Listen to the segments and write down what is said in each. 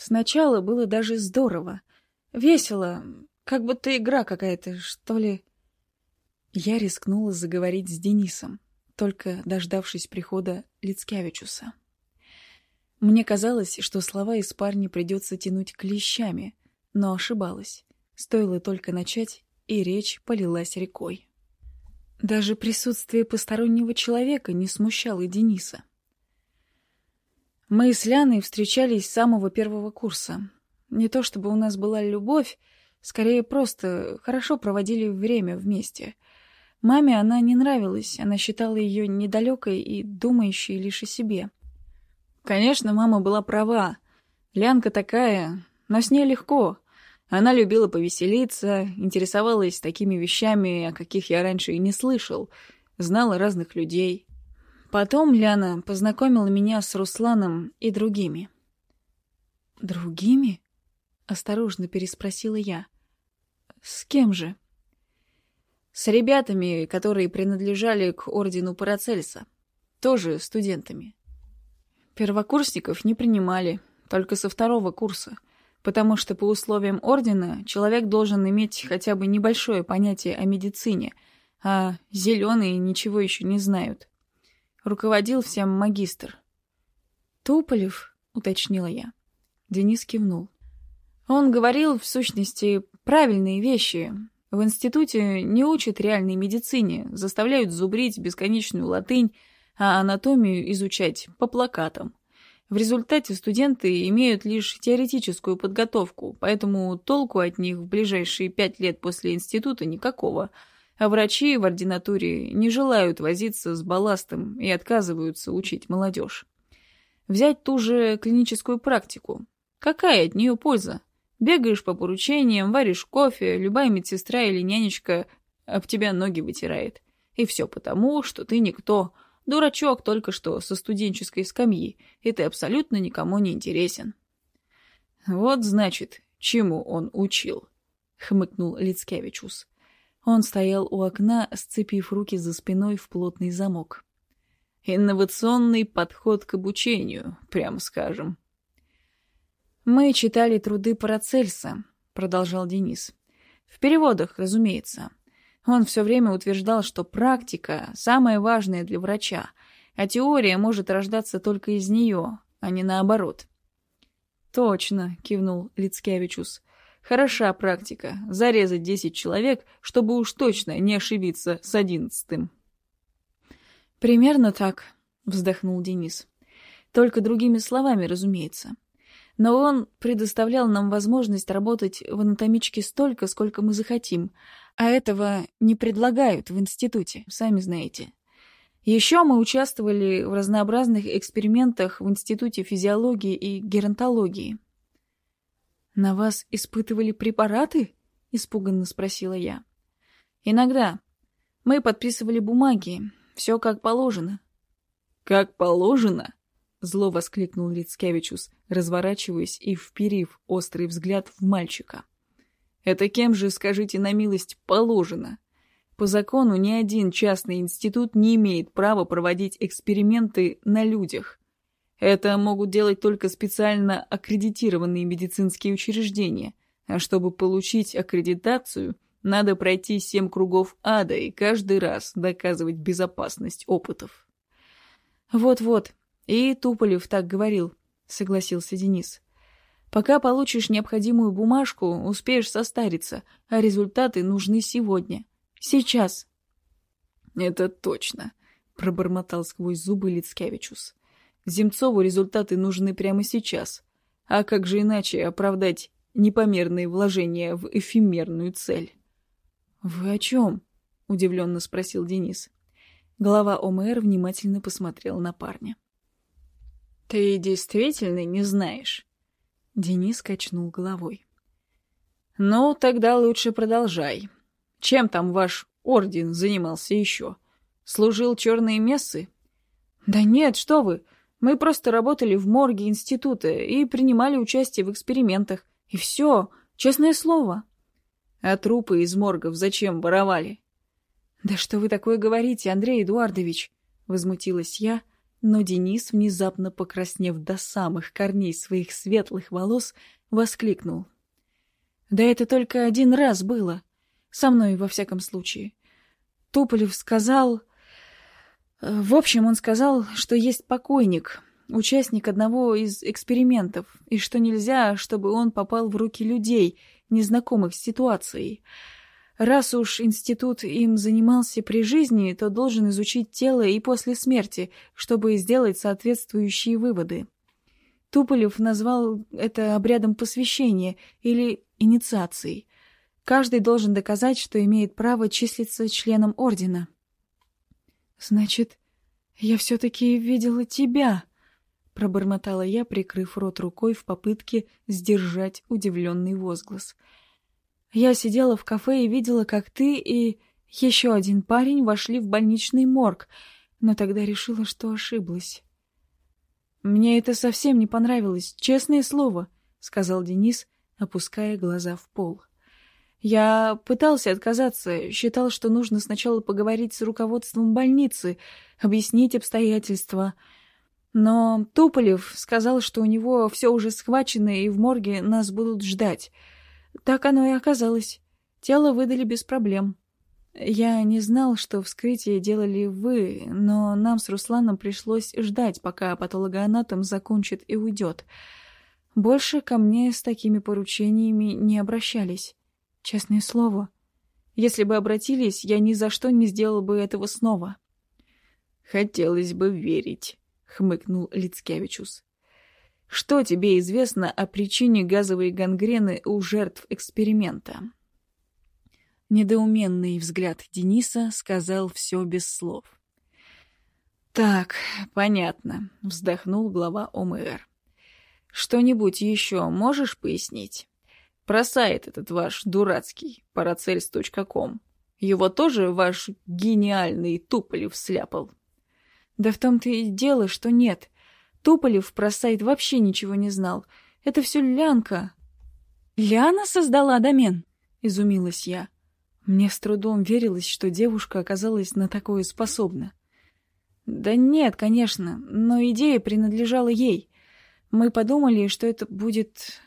Сначала было даже здорово. Весело, как будто игра какая-то, что ли. Я рискнула заговорить с Денисом, только дождавшись прихода Лицкевичуса. Мне казалось, что слова из парня придется тянуть клещами, но ошибалась. Стоило только начать, и речь полилась рекой. Даже присутствие постороннего человека не смущало Дениса. Мы с Ляной встречались с самого первого курса. Не то чтобы у нас была любовь, скорее просто хорошо проводили время вместе. Маме она не нравилась, она считала ее недалекой и думающей лишь о себе. Конечно, мама была права. Лянка такая, но с ней легко. Она любила повеселиться, интересовалась такими вещами, о каких я раньше и не слышал, знала разных людей. Потом Ляна познакомила меня с Русланом и другими. «Другими?» — осторожно переспросила я. «С кем же?» «С ребятами, которые принадлежали к ордену Парацельса. Тоже студентами. Первокурсников не принимали, только со второго курса, потому что по условиям ордена человек должен иметь хотя бы небольшое понятие о медицине, а зеленые ничего еще не знают. Руководил всем магистр. «Туполев?» — уточнила я. Денис кивнул. Он говорил, в сущности, правильные вещи. В институте не учат реальной медицине, заставляют зубрить бесконечную латынь, а анатомию изучать по плакатам. В результате студенты имеют лишь теоретическую подготовку, поэтому толку от них в ближайшие пять лет после института никакого, а врачи в ординатуре не желают возиться с балластом и отказываются учить молодежь. Взять ту же клиническую практику. Какая от нее польза? Бегаешь по поручениям, варишь кофе, любая медсестра или нянечка об тебя ноги вытирает. И все потому, что ты никто – Дурачок только что со студенческой скамьи, и ты абсолютно никому не интересен. Вот, значит, чему он учил, — хмыкнул Лицкевичус. Он стоял у окна, сцепив руки за спиной в плотный замок. Инновационный подход к обучению, прямо скажем. «Мы читали труды Парацельса», — продолжал Денис. «В переводах, разумеется. Он все время утверждал, что практика – самое важное для врача, а теория может рождаться только из нее, а не наоборот. «Точно», — кивнул Лицкевичус. «Хороша практика. Зарезать десять человек, чтобы уж точно не ошибиться с одиннадцатым». «Примерно так», — вздохнул Денис. «Только другими словами, разумеется. Но он предоставлял нам возможность работать в анатомичке столько, сколько мы захотим, а этого не предлагают в институте, сами знаете. Еще мы участвовали в разнообразных экспериментах в Институте физиологии и геронтологии. «На вас испытывали препараты?» — испуганно спросила я. «Иногда. Мы подписывали бумаги. Все как положено». «Как положено?» — зло воскликнул Лицкевичус, разворачиваясь и вперив острый взгляд в мальчика. Это кем же, скажите на милость, положено? По закону ни один частный институт не имеет права проводить эксперименты на людях. Это могут делать только специально аккредитированные медицинские учреждения, а чтобы получить аккредитацию, надо пройти семь кругов ада и каждый раз доказывать безопасность опытов. «Вот-вот, и Туполев так говорил», — согласился Денис. Пока получишь необходимую бумажку, успеешь состариться, а результаты нужны сегодня. Сейчас. Это точно, пробормотал сквозь зубы Лицкевичус. Земцову результаты нужны прямо сейчас. А как же иначе оправдать непомерные вложения в эфемерную цель? Вы о чем? удивленно спросил Денис. Глава ОМР внимательно посмотрел на парня. «Ты действительно не знаешь?» Денис качнул головой. «Ну, тогда лучше продолжай. Чем там ваш орден занимался еще? Служил черные мессы?» «Да нет, что вы. Мы просто работали в морге института и принимали участие в экспериментах. И все, честное слово». «А трупы из моргов зачем воровали?» «Да что вы такое говорите, Андрей Эдуардович?» — возмутилась я, но Денис, внезапно покраснев до самых корней своих светлых волос, воскликнул. «Да это только один раз было. Со мной, во всяком случае. Туполев сказал... В общем, он сказал, что есть покойник, участник одного из экспериментов, и что нельзя, чтобы он попал в руки людей, незнакомых с ситуацией. Раз уж институт им занимался при жизни, то должен изучить тело и после смерти, чтобы сделать соответствующие выводы. Туполев назвал это обрядом посвящения или инициацией. Каждый должен доказать, что имеет право числиться членом ордена. «Значит, я все-таки видела тебя», — пробормотала я, прикрыв рот рукой в попытке сдержать удивленный возглас. «Я сидела в кафе и видела, как ты и еще один парень вошли в больничный морг, но тогда решила, что ошиблась». «Мне это совсем не понравилось, честное слово», — сказал Денис, опуская глаза в пол. «Я пытался отказаться, считал, что нужно сначала поговорить с руководством больницы, объяснить обстоятельства. Но Туполев сказал, что у него все уже схвачено, и в морге нас будут ждать. Так оно и оказалось. Тело выдали без проблем». Я не знал, что вскрытие делали вы, но нам с Русланом пришлось ждать, пока патологоанатом закончит и уйдет. Больше ко мне с такими поручениями не обращались. Честное слово. Если бы обратились, я ни за что не сделал бы этого снова. «Хотелось бы верить», — хмыкнул Лицкевичус. «Что тебе известно о причине газовой гангрены у жертв эксперимента?» Недоуменный взгляд Дениса сказал все без слов. «Так, понятно», — вздохнул глава ОМР. «Что-нибудь еще можешь пояснить? Про сайт этот ваш дурацкий, paracels.com. Его тоже ваш гениальный Туполев сляпал?» «Да в том-то и дело, что нет. Туполев про сайт вообще ничего не знал. Это все Лянка». «Ляна создала домен?» — изумилась я. Мне с трудом верилось, что девушка оказалась на такое способна. Да нет, конечно, но идея принадлежала ей. Мы подумали, что это будет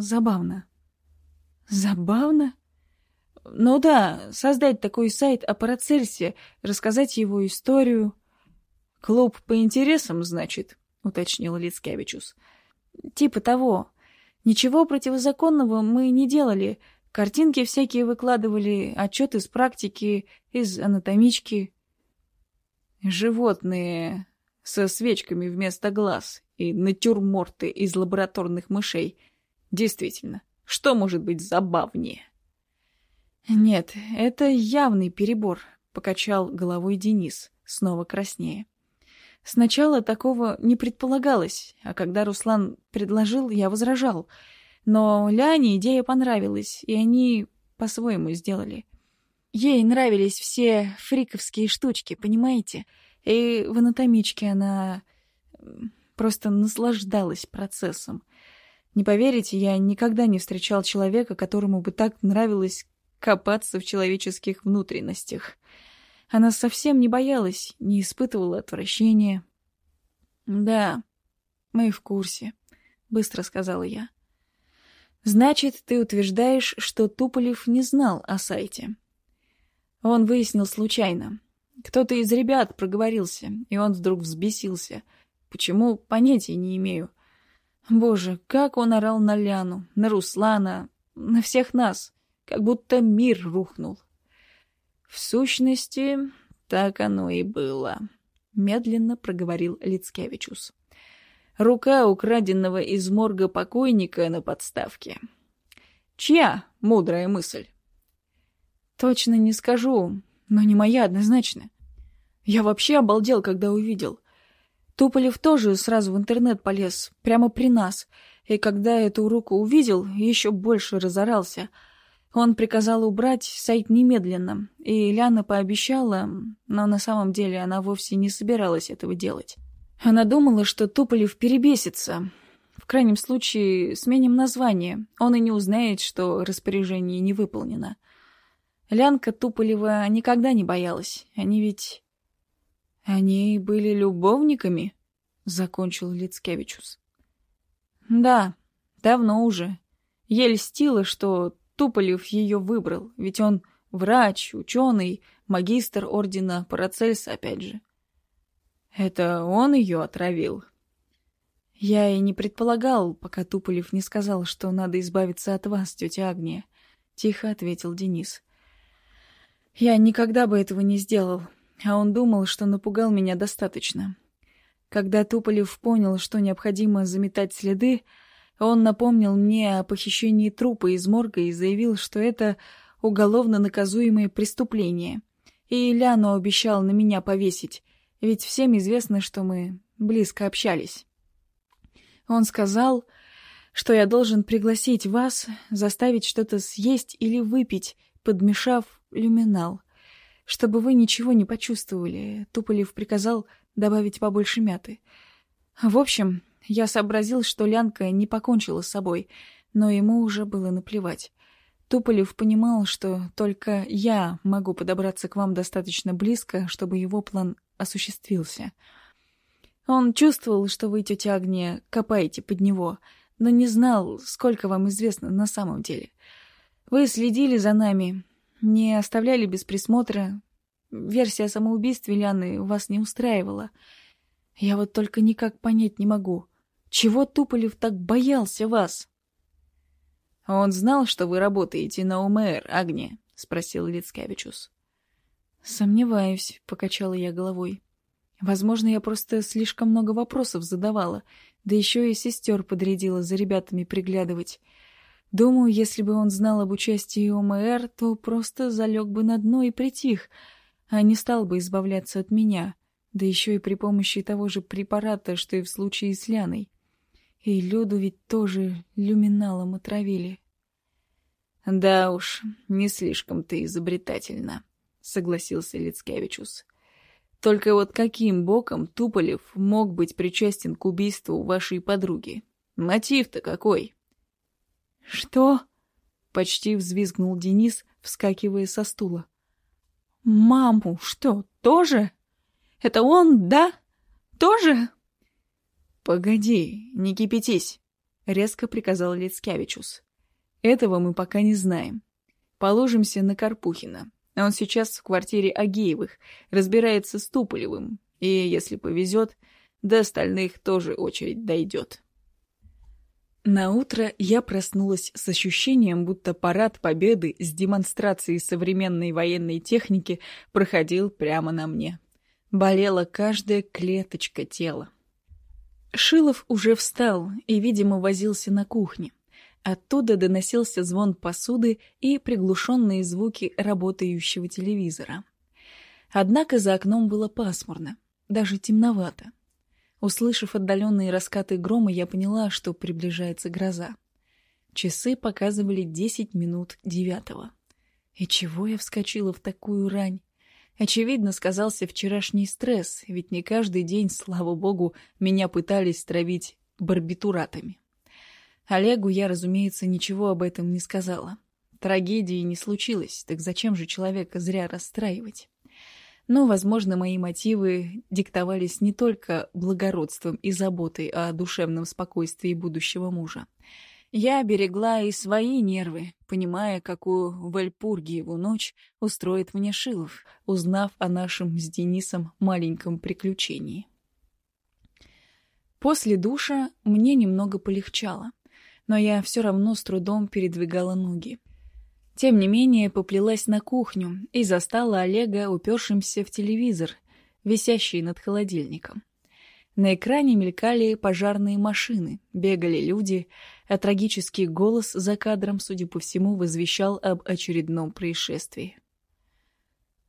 забавно. Забавно? Ну да, создать такой сайт о Парацельсе, рассказать его историю. Клуб по интересам, значит, уточнил Лицкевичус. Типа того. Ничего противозаконного мы не делали, — Картинки всякие выкладывали, отчеты с практики, из анатомички. Животные со свечками вместо глаз и натюрморты из лабораторных мышей. Действительно, что может быть забавнее? Нет, это явный перебор, покачал головой Денис, снова краснее. Сначала такого не предполагалось, а когда Руслан предложил, я возражал — но Ляне идея понравилась, и они по-своему сделали. Ей нравились все фриковские штучки, понимаете? И в анатомичке она просто наслаждалась процессом. Не поверите, я никогда не встречал человека, которому бы так нравилось копаться в человеческих внутренностях. Она совсем не боялась, не испытывала отвращения. «Да, мы в курсе», — быстро сказала я. Значит, ты утверждаешь, что Туполев не знал о сайте. Он выяснил случайно. Кто-то из ребят проговорился, и он вдруг взбесился. Почему, понятия не имею. Боже, как он орал на Ляну, на Руслана, на всех нас, как будто мир рухнул. В сущности, так оно и было, — медленно проговорил Лицкевичус. Рука украденного из морга покойника на подставке. Чья мудрая мысль? Точно не скажу, но не моя однозначно. Я вообще обалдел, когда увидел. Туполев тоже сразу в интернет полез, прямо при нас, и когда эту руку увидел, еще больше разорался. Он приказал убрать сайт немедленно, и Ляна пообещала, но на самом деле она вовсе не собиралась этого делать. Она думала, что Туполев перебесится. В крайнем случае, сменим название. Он и не узнает, что распоряжение не выполнено. Лянка Туполева никогда не боялась. Они ведь... Они были любовниками? Закончил Лицкевичус. Да, давно уже. Еле льстила, что Туполев ее выбрал, ведь он врач, ученый, магистр ордена Парацельса, опять же. Это он ее отравил? Я и не предполагал, пока Туполев не сказал, что надо избавиться от вас, тетя Агния. Тихо ответил Денис. Я никогда бы этого не сделал, а он думал, что напугал меня достаточно. Когда Туполев понял, что необходимо заметать следы, он напомнил мне о похищении трупа из морга и заявил, что это уголовно наказуемое преступление. И Ляну обещал на меня повесить, ведь всем известно, что мы близко общались. Он сказал, что я должен пригласить вас, заставить что-то съесть или выпить, подмешав люминал. Чтобы вы ничего не почувствовали, Туполев приказал добавить побольше мяты. В общем, я сообразил, что Лянка не покончила с собой, но ему уже было наплевать. Туполев понимал, что только я могу подобраться к вам достаточно близко, чтобы его план осуществился. Он чувствовал, что вы, тетя Агния, копаете под него, но не знал, сколько вам известно на самом деле. Вы следили за нами, не оставляли без присмотра. Версия о самоубийстве Ляны вас не устраивала. Я вот только никак понять не могу, чего Туполев так боялся вас? «Он знал, что вы работаете на УМР, Агния?» — спросил Лицкевичус. «Сомневаюсь», — покачала я головой. «Возможно, я просто слишком много вопросов задавала, да еще и сестер подрядила за ребятами приглядывать. Думаю, если бы он знал об участии ОМР, то просто залег бы на дно и притих, а не стал бы избавляться от меня, да еще и при помощи того же препарата, что и в случае с Ляной. И Люду ведь тоже люминалом отравили. «Да уж, не слишком ты изобретательна», — согласился Лицкевичус. «Только вот каким боком Туполев мог быть причастен к убийству вашей подруги? Мотив-то какой?» «Что?» — почти взвизгнул Денис, вскакивая со стула. «Маму что, тоже? Это он, да? Тоже?» «Погоди, не кипятись», — резко приказал Лицкевичус. «Этого мы пока не знаем. Положимся на Карпухина. Он сейчас в квартире Агеевых, разбирается с Туполевым, и, если повезет, до остальных тоже очередь дойдет». На утро я проснулась с ощущением, будто парад победы с демонстрацией современной военной техники проходил прямо на мне. Болела каждая клеточка тела. Шилов уже встал и, видимо, возился на кухне. Оттуда доносился звон посуды и приглушенные звуки работающего телевизора. Однако за окном было пасмурно, даже темновато. Услышав отдаленные раскаты грома, я поняла, что приближается гроза. Часы показывали десять минут девятого. И чего я вскочила в такую рань? Очевидно, сказался вчерашний стресс, ведь не каждый день, слава богу, меня пытались травить барбитуратами. Олегу я, разумеется, ничего об этом не сказала. Трагедии не случилось, так зачем же человека зря расстраивать? Но, возможно, мои мотивы диктовались не только благородством и заботой о душевном спокойствии будущего мужа. Я берегла и свои нервы, понимая, какую Вальпургиеву ночь устроит мне Шилов, узнав о нашем с Денисом маленьком приключении. После душа мне немного полегчало, но я все равно с трудом передвигала ноги. Тем не менее, поплелась на кухню и застала Олега упершимся в телевизор, висящий над холодильником. На экране мелькали пожарные машины, бегали люди, а трагический голос за кадром, судя по всему, возвещал об очередном происшествии.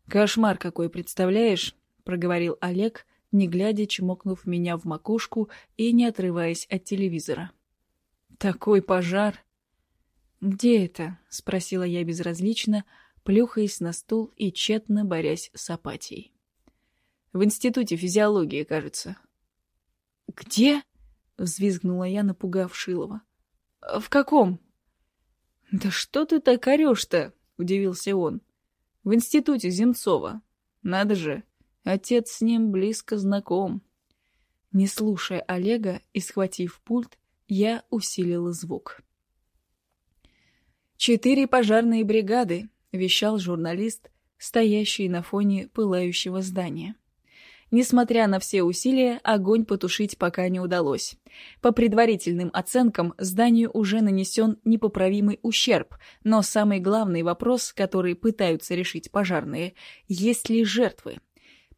«Кошмар какой, представляешь?» — проговорил Олег, не глядя, чмокнув меня в макушку и не отрываясь от телевизора. «Такой пожар!» «Где это?» — спросила я безразлично, плюхаясь на стул и тщетно борясь с апатией. «В институте физиологии, кажется», «Где?» — взвизгнула я, напугав Шилова. «В каком?» «Да что ты так орешь-то?» — удивился он. «В институте Земцова. Надо же, Отец с ним близко знаком. Не слушая Олега и схватив пульт, я усилила звук. «Четыре пожарные бригады», — вещал журналист, стоящий на фоне пылающего здания. Несмотря на все усилия, огонь потушить пока не удалось. По предварительным оценкам, зданию уже нанесен непоправимый ущерб, но самый главный вопрос, который пытаются решить пожарные – есть ли жертвы?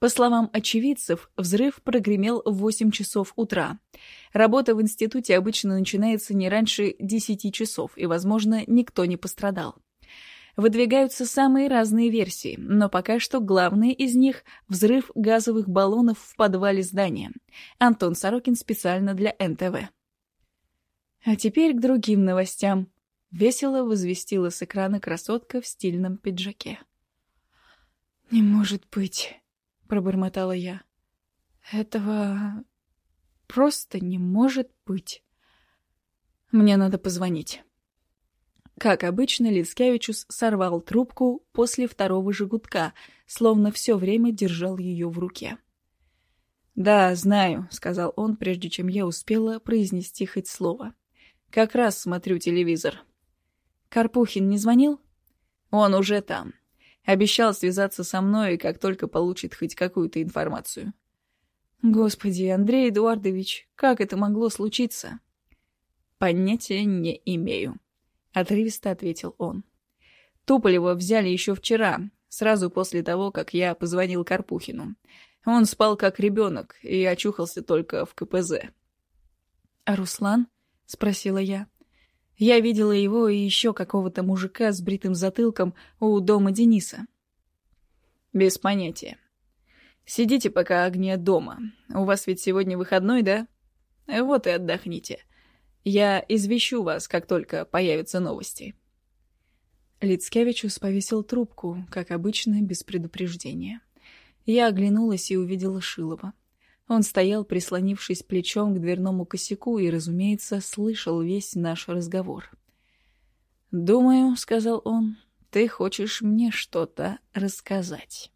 По словам очевидцев, взрыв прогремел в 8 часов утра. Работа в институте обычно начинается не раньше 10 часов, и, возможно, никто не пострадал. Выдвигаются самые разные версии, но пока что главная из них — взрыв газовых баллонов в подвале здания. Антон Сорокин специально для НТВ. А теперь к другим новостям. Весело возвестила с экрана красотка в стильном пиджаке. «Не может быть», — пробормотала я. «Этого просто не может быть. Мне надо позвонить». Как обычно, Лицкевичус сорвал трубку после второго же словно все время держал ее в руке. «Да, знаю», — сказал он, прежде чем я успела произнести хоть слово. «Как раз смотрю телевизор». «Карпухин не звонил?» «Он уже там. Обещал связаться со мной, как только получит хоть какую-то информацию». «Господи, Андрей Эдуардович, как это могло случиться?» «Понятия не имею», — отрывисто ответил он. Туполева взяли еще вчера, сразу после того, как я позвонил Карпухину. Он спал как ребенок и очухался только в КПЗ. «А Руслан?» — спросила я. Я видела его и еще какого-то мужика с бритым затылком у дома Дениса. «Без понятия. Сидите пока, огне дома. У вас ведь сегодня выходной, да? Вот и отдохните. Я извещу вас, как только появятся новости». Лицкевичус повесил трубку, как обычно, без предупреждения. Я оглянулась и увидела Шилова. Он стоял, прислонившись плечом к дверному косяку и, разумеется, слышал весь наш разговор. «Думаю», — сказал он, — «ты хочешь мне что-то рассказать».